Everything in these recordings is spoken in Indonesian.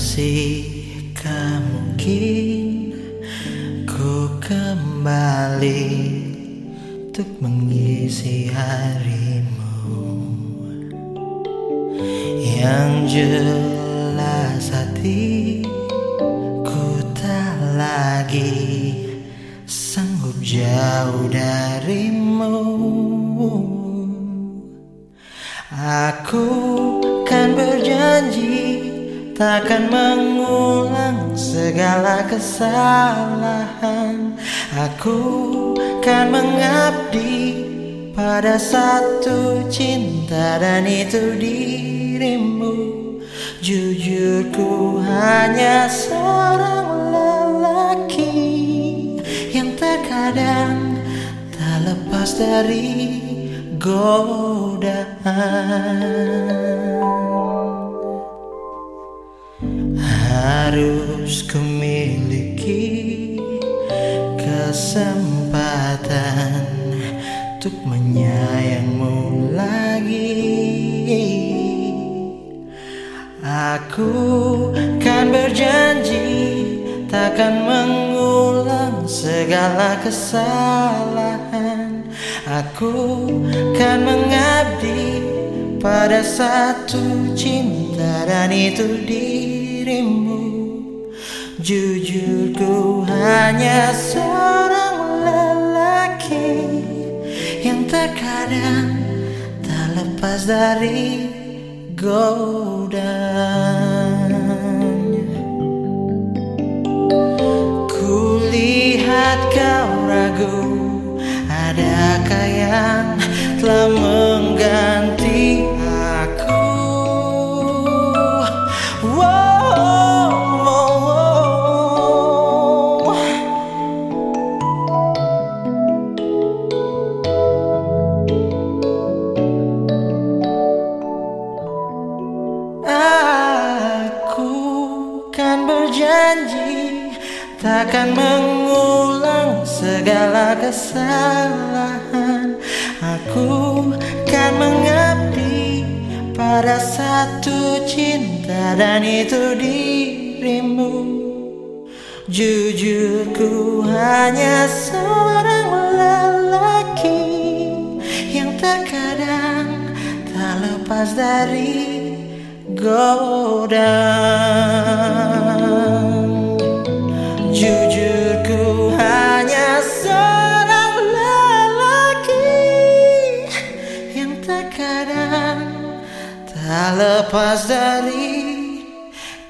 Masihkah mungkin ku kembali Untuk mengisi harimu. Yang jelas hati Ku tak lagi Sanggup jauh darimu. Aku kan berjanji Takkan mengulang segala kesalahan. Aku kan mengabdi pada satu cinta dan itu dirimu. Jujur ku hanya seorang lelaki Yang terkadang tak lepas dari godaan harus kumiliki kesempatan untuk menyayangmu lagi. Aku kan berjanji takkan mengulang segala kesalahan. Aku kan mengabdi pada satu cinta dan itu dirimu Jujur ku hanya seorang lelaki Yang terkadang tak lepas dari godaan Kulihat kau ragu Adakah yang telah Takkan mengulang segala kesalahan. Aku kan mengabdi pada satu cinta dan itu dirimu. Jujur ku hanya seorang lelaki Yang terkadang tak lepas dari godaan lepas dari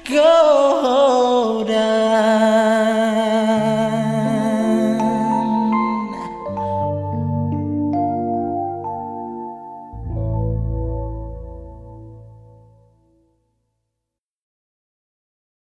godaan